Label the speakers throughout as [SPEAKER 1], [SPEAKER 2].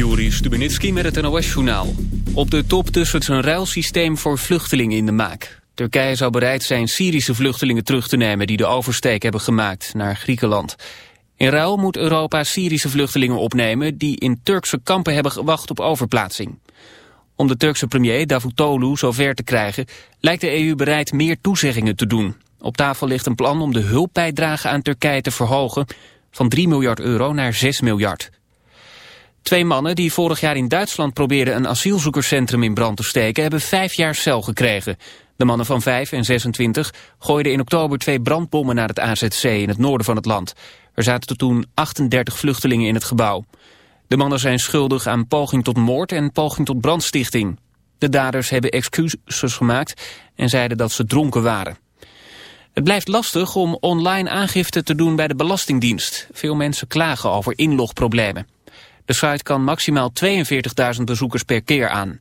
[SPEAKER 1] Juri Stubenitski met het NOS-journaal. Op de top tussen een ruilsysteem voor vluchtelingen in de maak. Turkije zou bereid zijn Syrische vluchtelingen terug te nemen... die de oversteek hebben gemaakt naar Griekenland. In ruil moet Europa Syrische vluchtelingen opnemen... die in Turkse kampen hebben gewacht op overplaatsing. Om de Turkse premier Davutoglu zover te krijgen... lijkt de EU bereid meer toezeggingen te doen. Op tafel ligt een plan om de hulpbijdrage aan Turkije te verhogen... van 3 miljard euro naar 6 miljard. Twee mannen die vorig jaar in Duitsland probeerden een asielzoekerscentrum in brand te steken... hebben vijf jaar cel gekregen. De mannen van 5 en 26 gooiden in oktober twee brandbommen naar het AZC in het noorden van het land. Er zaten toen 38 vluchtelingen in het gebouw. De mannen zijn schuldig aan poging tot moord en poging tot brandstichting. De daders hebben excuses gemaakt en zeiden dat ze dronken waren. Het blijft lastig om online aangifte te doen bij de Belastingdienst. Veel mensen klagen over inlogproblemen. De site kan maximaal 42.000 bezoekers per keer aan.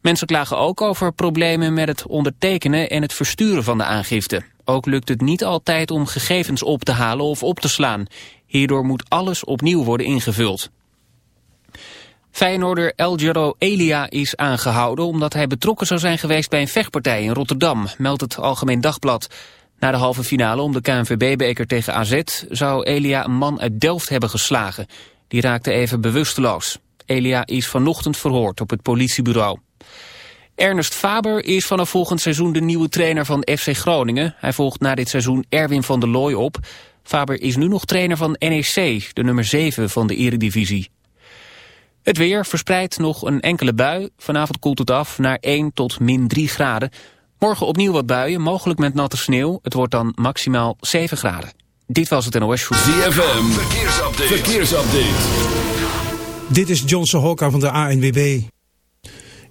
[SPEAKER 1] Mensen klagen ook over problemen met het ondertekenen en het versturen van de aangifte. Ook lukt het niet altijd om gegevens op te halen of op te slaan. Hierdoor moet alles opnieuw worden ingevuld. Feyenoorder El Elia is aangehouden omdat hij betrokken zou zijn geweest bij een vechtpartij in Rotterdam, meldt het Algemeen Dagblad. Na de halve finale om de KNVB-beker tegen AZ zou Elia een man uit Delft hebben geslagen. Die raakte even bewusteloos. Elia is vanochtend verhoord op het politiebureau. Ernest Faber is vanaf volgend seizoen de nieuwe trainer van FC Groningen. Hij volgt na dit seizoen Erwin van der Looy op. Faber is nu nog trainer van NEC, de nummer 7 van de eredivisie. Het weer verspreidt nog een enkele bui. Vanavond koelt het af naar 1 tot min 3 graden. Morgen opnieuw wat buien, mogelijk met natte sneeuw. Het wordt dan maximaal 7 graden. Dit was het NOS Show.
[SPEAKER 2] ZFM, verkeersupdate. verkeersupdate.
[SPEAKER 3] Dit is Johnson Hokka van de ANWB.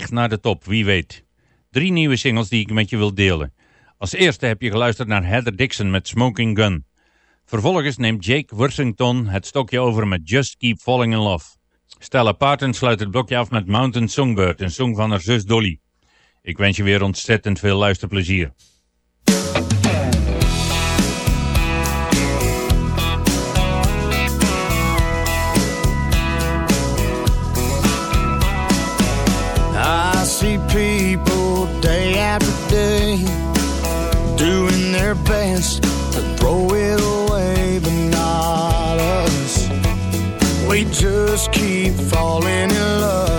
[SPEAKER 4] Weg naar de top, wie weet. Drie nieuwe singles die ik met je wil delen. Als eerste heb je geluisterd naar Heather Dixon met Smoking Gun. Vervolgens neemt Jake Worthington het stokje over met Just Keep Falling in Love. Stella Parton sluit het blokje af met Mountain Songbird, een song van haar zus Dolly. Ik wens je weer ontzettend veel luisterplezier.
[SPEAKER 5] See people day after day doing their best to throw it away, but not us. We just keep falling in love.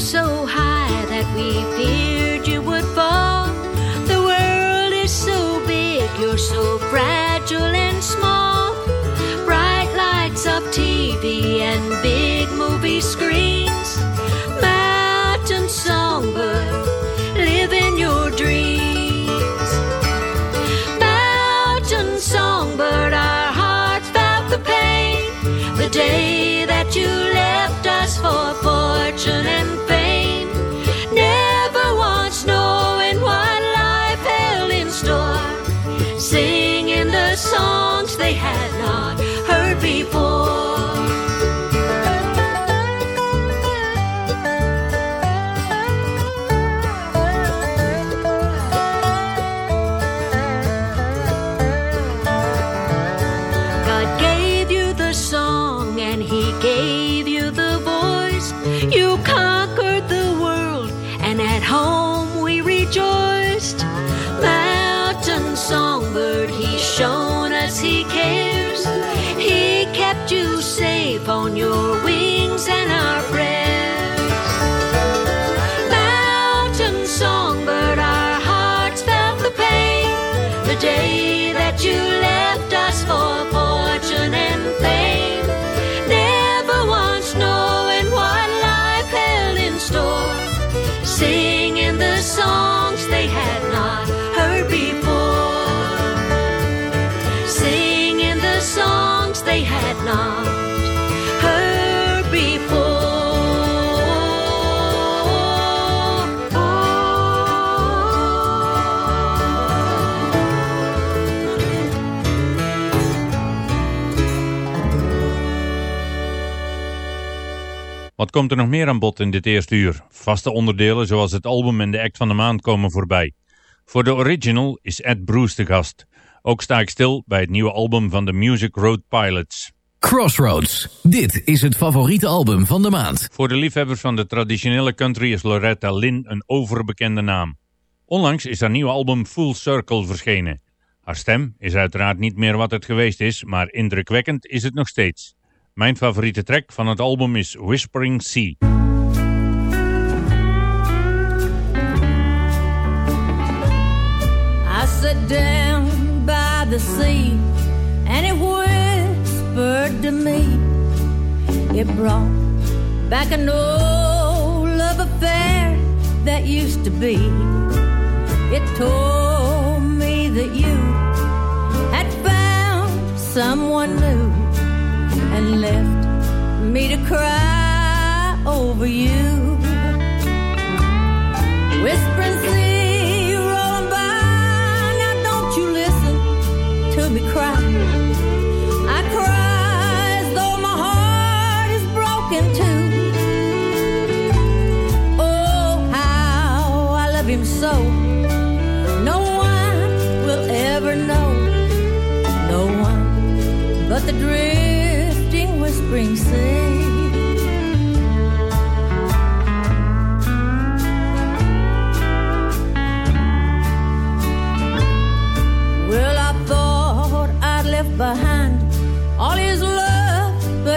[SPEAKER 6] So high that we feared you would fall. The world is so big, you're so fragile and small. Bright lights of TV and big movie screens. Mountain songbird, live in your dreams. Mountain songbird, our hearts felt the pain. The day that you
[SPEAKER 4] Wat komt er nog meer aan bod in dit eerste uur? Vaste onderdelen zoals het album en de act van de maand komen voorbij. Voor de original is Ed Bruce de gast. Ook sta ik stil bij het nieuwe album van de Music Road Pilots.
[SPEAKER 7] Crossroads. Dit is het favoriete album van de maand.
[SPEAKER 4] Voor de liefhebbers van de traditionele country is Loretta Lynn een overbekende naam. Onlangs is haar nieuwe album Full Circle verschenen. Haar stem is uiteraard niet meer wat het geweest is, maar indrukwekkend is het nog steeds. Mijn favoriete track van het album is Whispering Sea.
[SPEAKER 8] I sat down by the sea and it whispered to me. It brought back an old love affair that used to be. It told me that you had found someone new me to cry over you. Whispering sea rolling by, now don't you listen to me cry. I cry as though my heart is broken too. Oh, how I love him so. No one will ever know. No one but the drifting, whispering sea.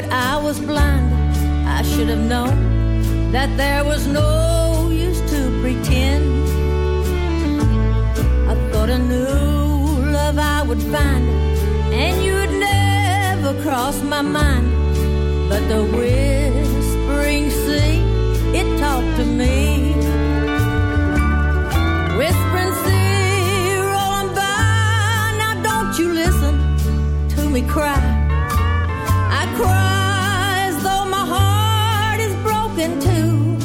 [SPEAKER 8] But I was blind. I should have known that there was no use to pretend. I thought I knew love I would find, and you'd never cross my mind. But the whispering sea, it talked to me. Whispering sea rolling by, now don't you listen to me cry. Broken too.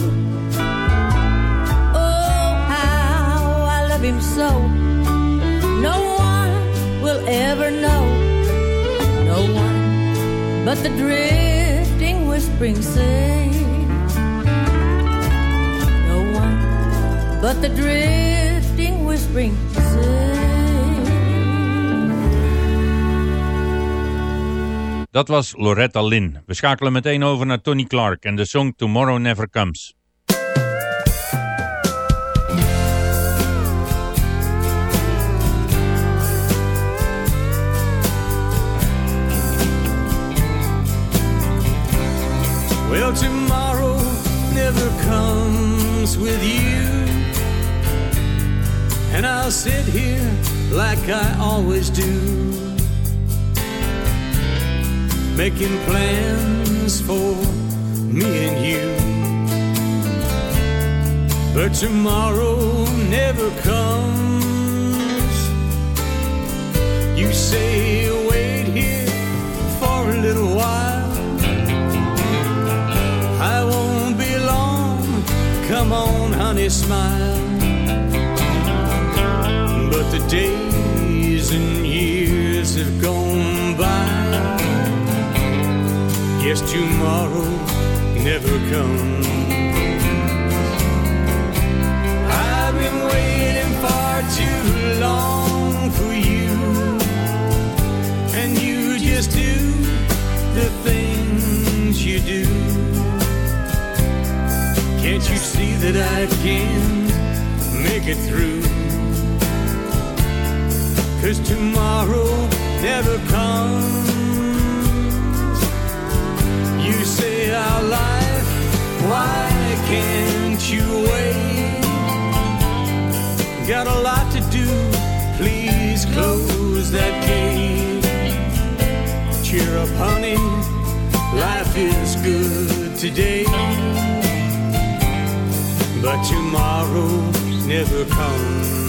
[SPEAKER 8] Oh, how I love him so. No one will ever know. No one but the drifting, whispering sea. No one but the drifting, whispering
[SPEAKER 4] Dat was Loretta Lynn. We schakelen meteen over naar Tony Clark en de song Tomorrow Never Comes.
[SPEAKER 9] Well, tomorrow never comes with you. And I'll sit here like I always do, making plans for me and you. But tomorrow never comes. You say, wait here for a little while. I won't be long. Come on, honey, smile. But the days and years have gone Yes, tomorrow never comes. I've been waiting far too long for you, and you just do the things you do. Can't you see that I can make it through? Cause tomorrow never comes. Life, why can't you wait? Got a lot to do, please close that gate. Cheer up, honey, life is good today. but tomorrow never comes.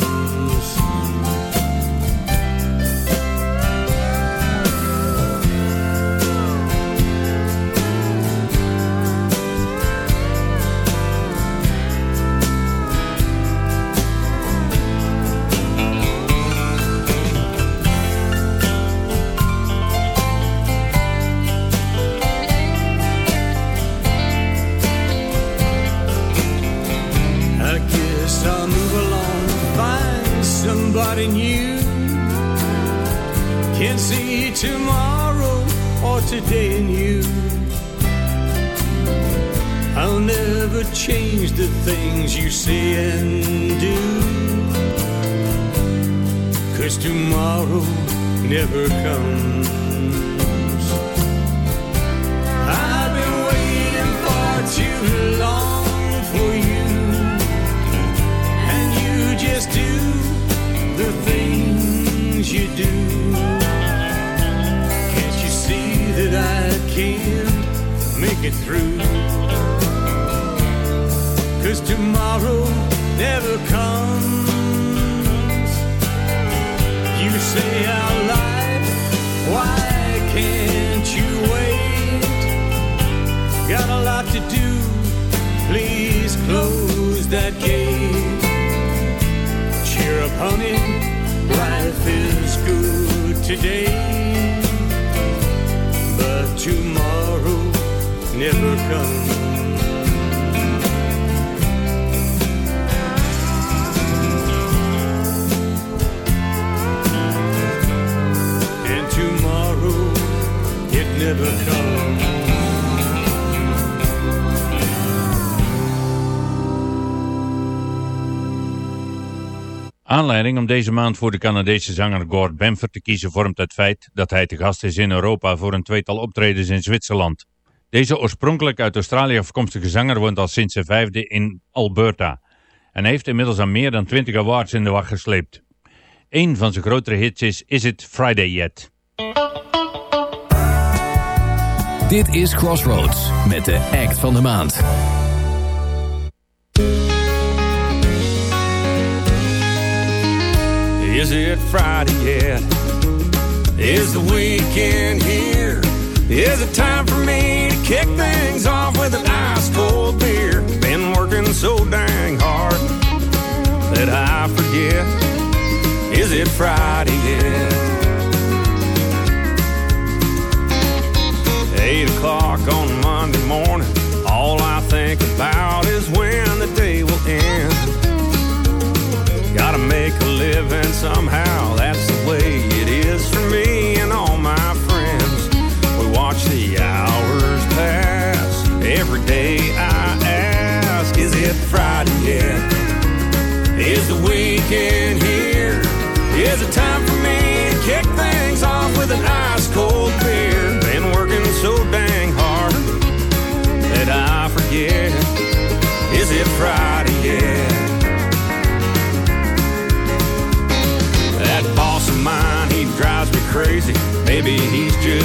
[SPEAKER 9] You say and do. Cause tomorrow never comes. I've been waiting far too long for you and you just do the things you do. Can't you see that I can't make it through? Close that gate. Cheer up, honey, life is good today, but tomorrow never comes. And tomorrow it never comes.
[SPEAKER 4] Aanleiding om deze maand voor de Canadese zanger Gord Bamford te kiezen vormt het feit dat hij te gast is in Europa voor een tweetal optredens in Zwitserland. Deze oorspronkelijk uit Australië afkomstige zanger woont al sinds zijn vijfde in Alberta en heeft inmiddels aan meer dan 20 awards in de wacht gesleept. Een van zijn grotere hits is Is It Friday Yet?
[SPEAKER 7] Dit is Crossroads met de act van de maand.
[SPEAKER 9] Is it Friday yet? Is the weekend here? Is it time for me to kick things off with an ice cold beer? Been working so dang hard that I forget. Is it Friday yet?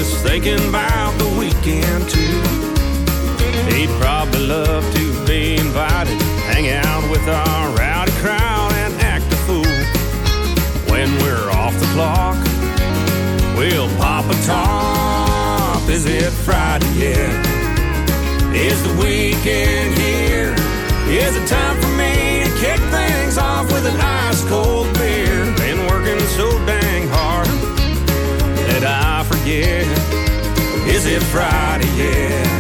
[SPEAKER 9] Just thinking about the weekend too. He'd probably love to be invited, hang out with our rowdy crowd and act a fool. When we're off the clock, we'll pop a top. Is it Friday yet? Is the weekend here? Is it time for me to kick things off with an ice cold It Friday yet?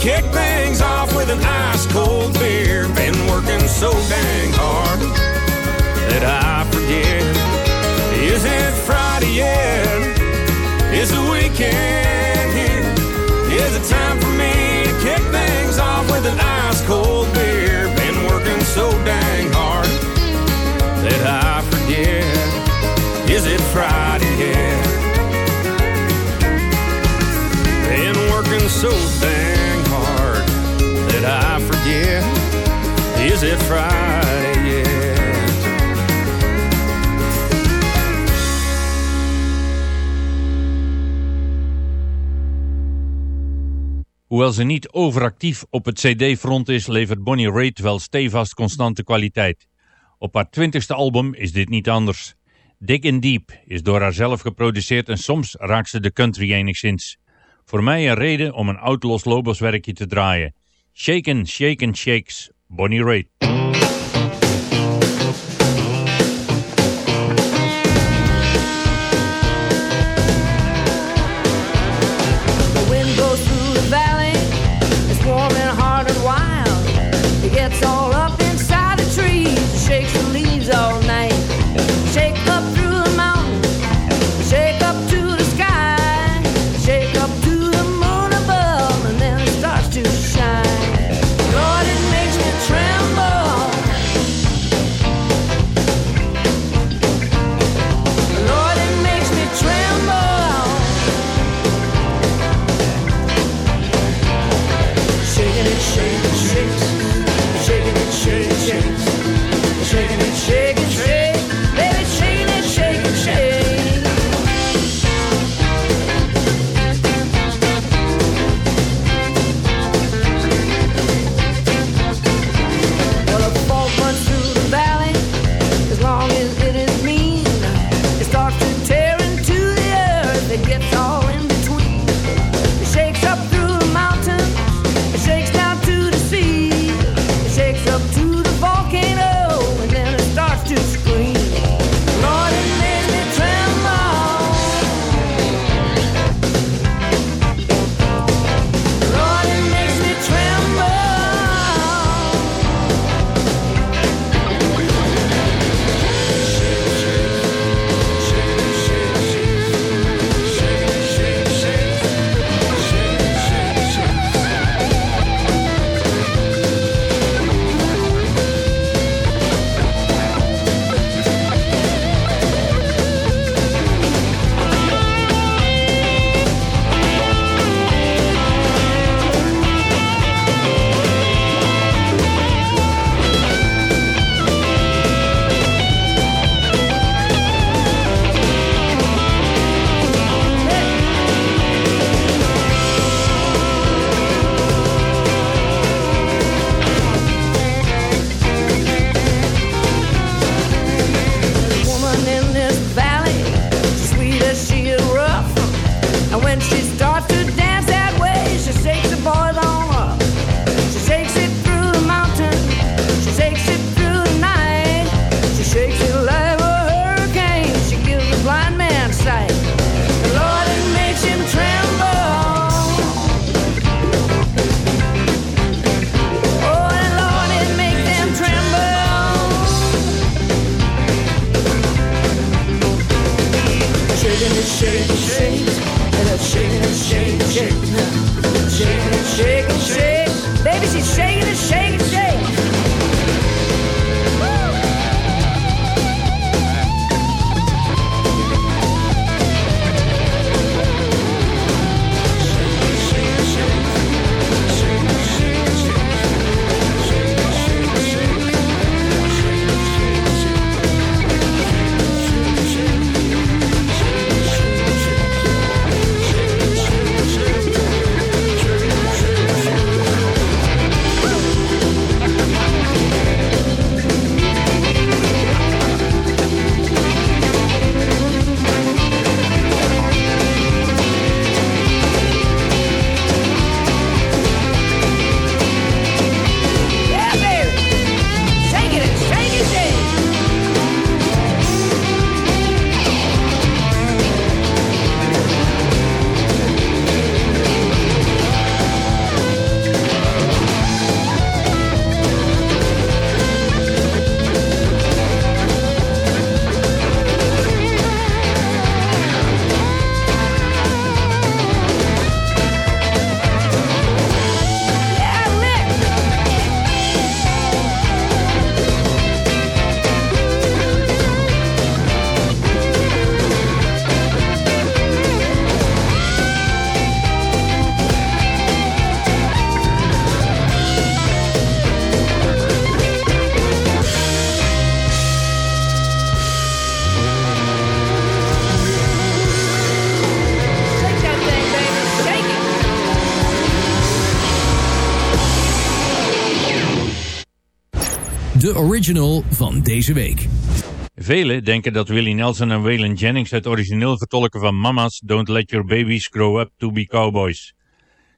[SPEAKER 9] Kick things off with an ice cold beer? Been working so dang hard that I forget. Is it Friday yet? Is the weekend
[SPEAKER 4] Hoewel ze niet overactief op het cd-front is, levert Bonnie Raitt wel stevast constante kwaliteit. Op haar twintigste album is dit niet anders. Dig in Deep is door haar zelf geproduceerd en soms raakt ze de country enigszins. Voor mij een reden om een oud Los Lobos werkje te draaien. Shaken, Shaken, Shakes, Bonnie Raitt.
[SPEAKER 7] De original van deze week.
[SPEAKER 4] Velen denken dat Willie Nelson en Waylon Jennings het origineel vertolken van Mama's Don't Let Your Babies Grow Up To Be Cowboys.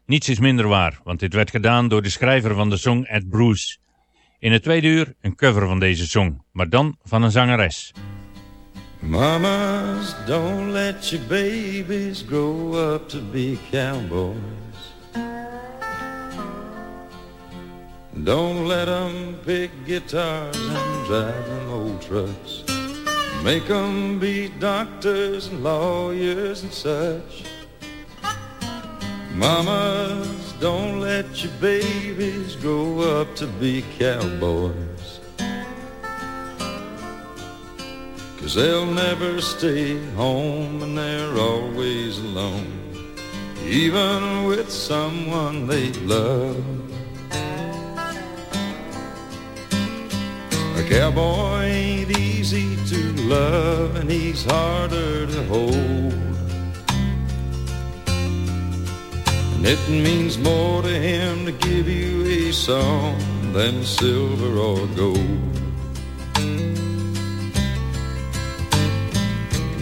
[SPEAKER 4] Niets is minder waar, want dit werd gedaan door de schrijver van de song Ed Bruce. In het tweede uur een cover van deze song, maar dan van een zangeres.
[SPEAKER 10] Mamas, don't let your babies grow up to be cowboys. Don't let 'em pick guitars and drive them old trucks. Make 'em be doctors and lawyers and such. Mamas, don't let your babies grow up to be cowboys. Cause they'll never stay home and they're always alone, even with someone they love. A cowboy ain't easy to love and he's harder to hold. And it means more to him to give you a song than silver or gold.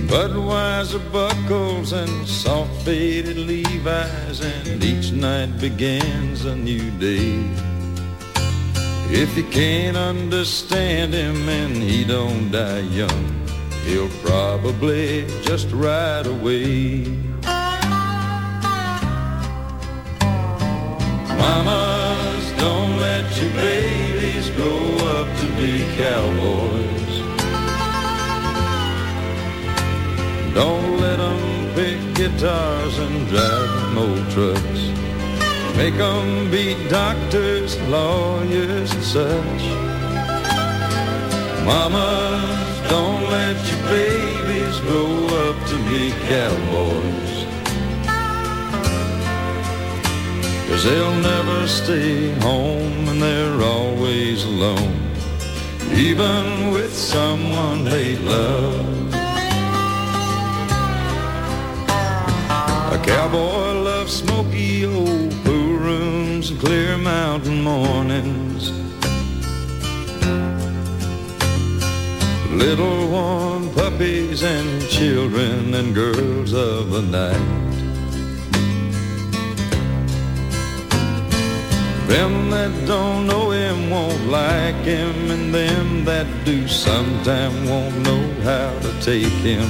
[SPEAKER 10] Budweiser buckles and soft faded Levi's and each night begins a new day. If you can't understand him and he don't die young, he'll probably just ride away. Mamas, don't let your babies grow up to be cowboys. Don't let them pick guitars and drive old trucks. Make them be doctors, lawyers, and such. Mamas, don't let your babies grow up to be cowboys. Cause they'll never stay home and they're always alone, even with someone they love. A cowboy loves smoky old clear mountain mornings. Little warm puppies and children and girls of the night. Them that don't know him won't like him, and them that do sometime won't know how to take him.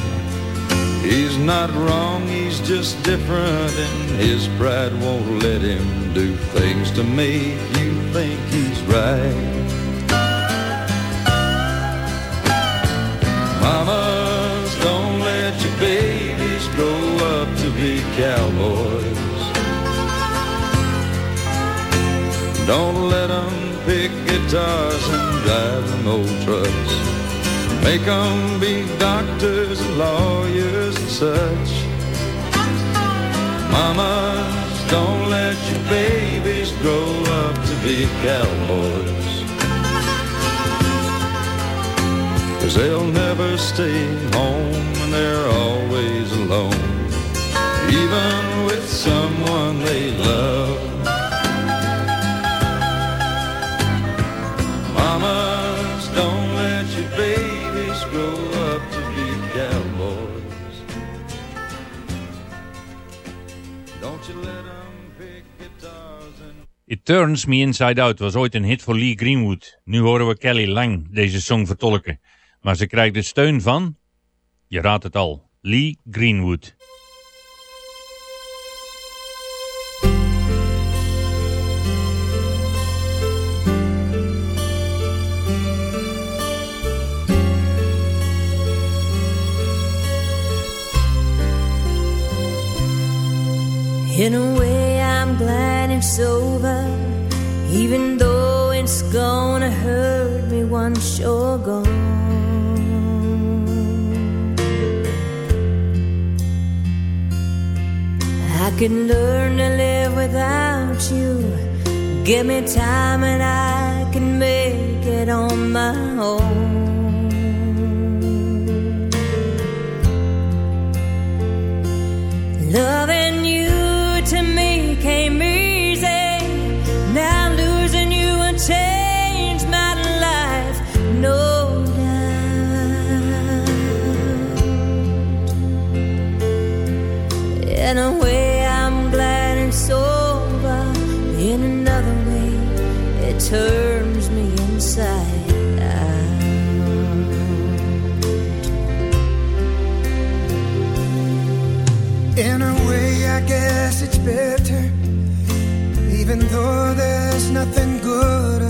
[SPEAKER 10] He's not wrong, he's just different, and his pride won't let him do things to make you think he's right. Mamas, don't let your babies grow up to be cowboys. Don't let them pick guitars and drive them old trucks. Make them be doctors and lawyers and such. Mamas, don't let your babies grow up to be cowboys. Cause they'll never stay home and they're always alone,
[SPEAKER 4] Turns Me Inside Out was ooit een hit voor Lee Greenwood. Nu horen we Kelly Lang deze song vertolken. Maar ze krijgt de steun van, je raadt het al, Lee Greenwood.
[SPEAKER 8] In a way, I'm glad it's over, even though it's gonna hurt me once you're gone. I can learn to live without you. Give me time and I can make it on my own. Loving you to me came easy.
[SPEAKER 9] In a way, I'm glad it's over. In another way, it turns me inside out. In a way, I guess it's
[SPEAKER 8] better, even though there's nothing good.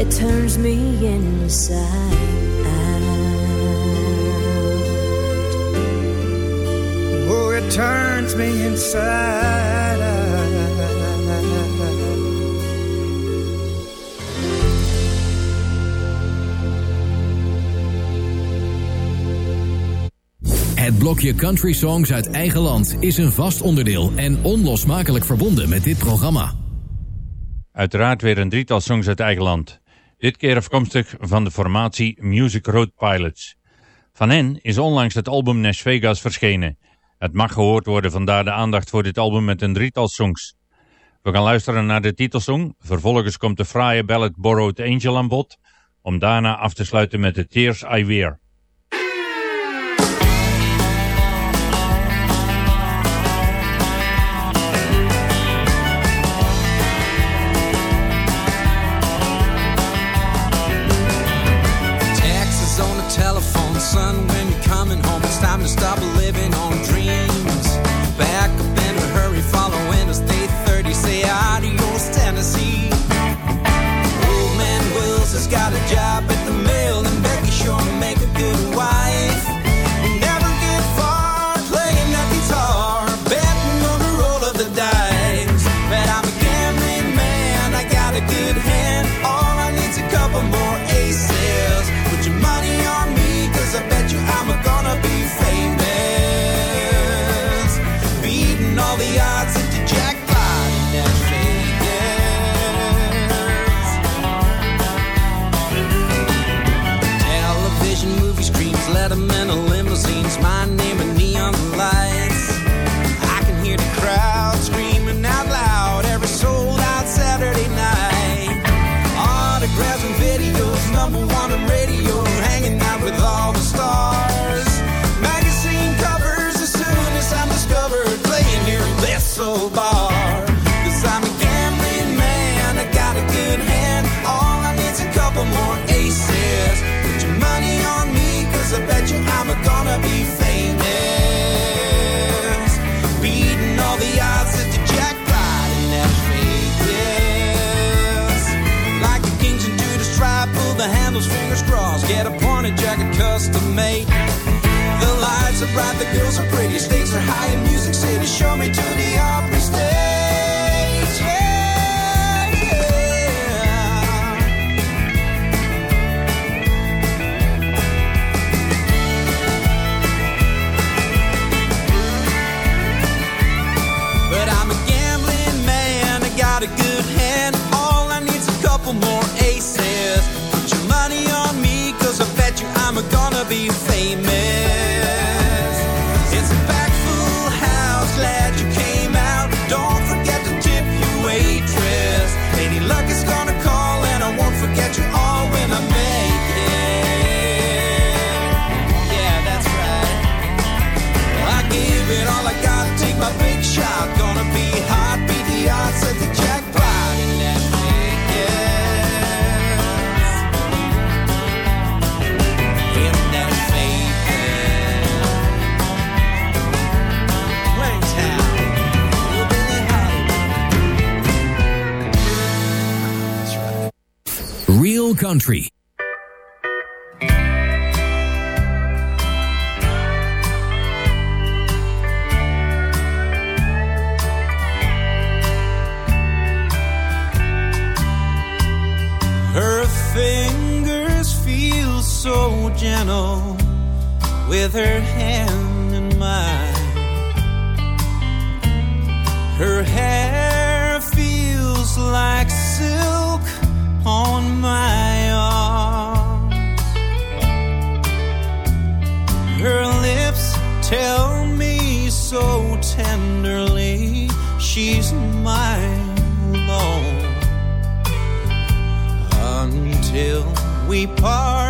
[SPEAKER 8] it turns me inside out.
[SPEAKER 9] Oh, it turns me inside out.
[SPEAKER 7] Het blokje Country Songs uit eigen land is een vast onderdeel en onlosmakelijk verbonden met dit programma.
[SPEAKER 4] Uiteraard weer een drietal songs uit eigen land. Dit keer afkomstig van de formatie Music Road Pilots. Van hen is onlangs het album Nesvegas Vegas verschenen. Het mag gehoord worden, vandaar de aandacht voor dit album met een drietal songs. We gaan luisteren naar de titelsong, vervolgens komt de fraaie ballad Borrowed Angel aan bod, om daarna af te sluiten met de Tears I Wear.
[SPEAKER 11] sun in limousines. My name Get a pointed jacket custom made. The lights are bright, the girls are pretty, stakes are high in Music City. Show me to the opera. be
[SPEAKER 7] famous. Country.
[SPEAKER 11] Her fingers feel so gentle with her hand in mine. Her hand my arms. Her lips tell me so tenderly she's mine alone. Until we part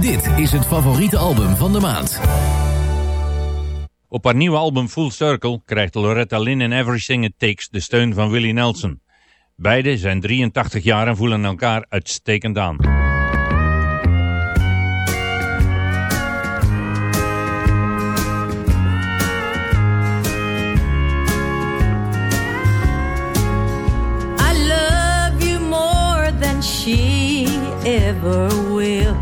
[SPEAKER 7] Dit is het favoriete album van de maand.
[SPEAKER 4] Op haar nieuwe album Full Circle krijgt Loretta Lynn in Everything It Takes de steun van Willie Nelson. Beiden zijn 83 jaar en voelen elkaar uitstekend aan.
[SPEAKER 8] Ever will.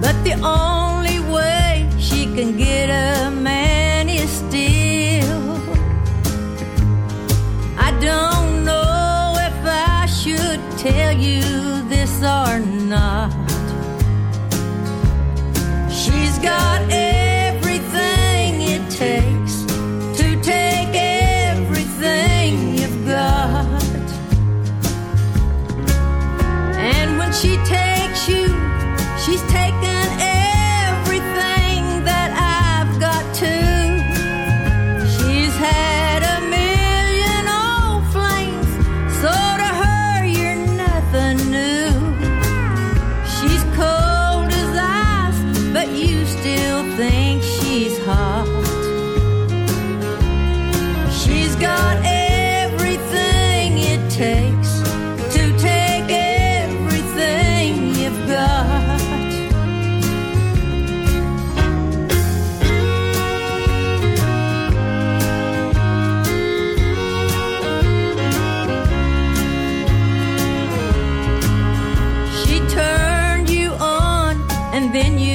[SPEAKER 8] But the only way she can get a man is still. I don't know if I should tell you this or not. She's got then you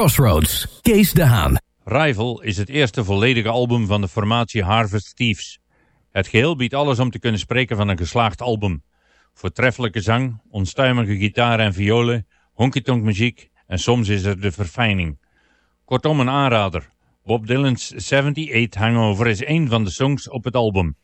[SPEAKER 7] Crossroads, Kees de Haan.
[SPEAKER 4] Rival is het eerste volledige album van de formatie Harvest Thieves. Het geheel biedt alles om te kunnen spreken van een geslaagd album. Voortreffelijke zang, onstuimige gitaar en violen, honky-tonk muziek en soms is er de verfijning. Kortom een aanrader. Bob Dylan's 78 Hangover is een van de songs op het album.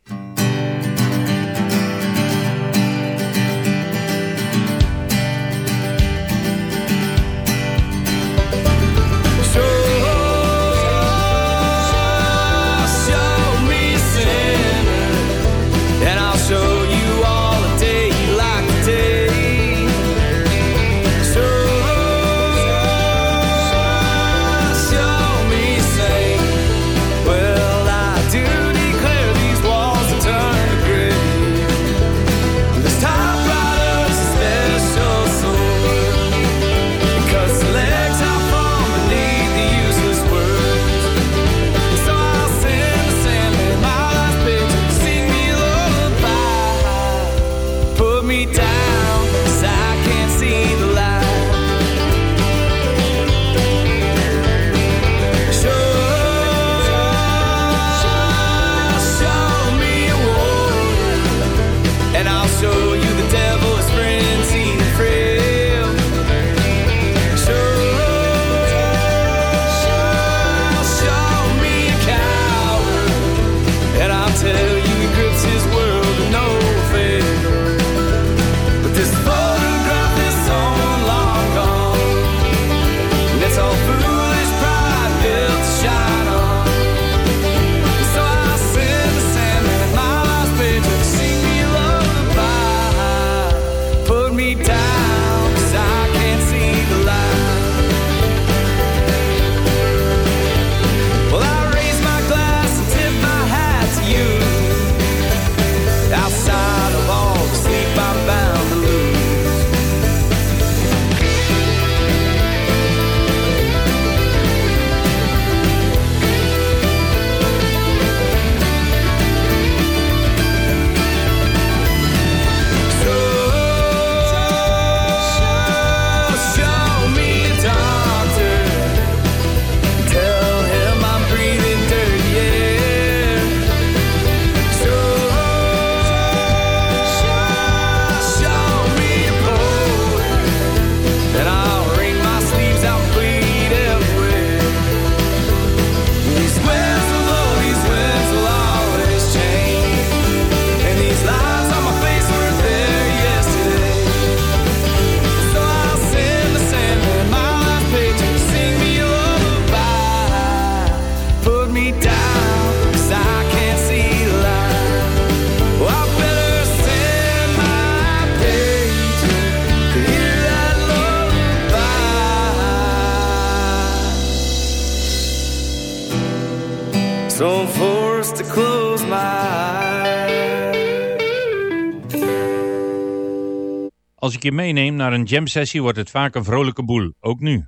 [SPEAKER 4] je meeneem naar een jam-sessie wordt het vaak een vrolijke boel, ook nu.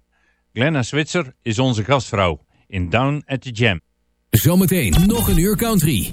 [SPEAKER 4] Glenna Switzer is onze gastvrouw in Down at the Jam.
[SPEAKER 8] Zometeen nog een uur country.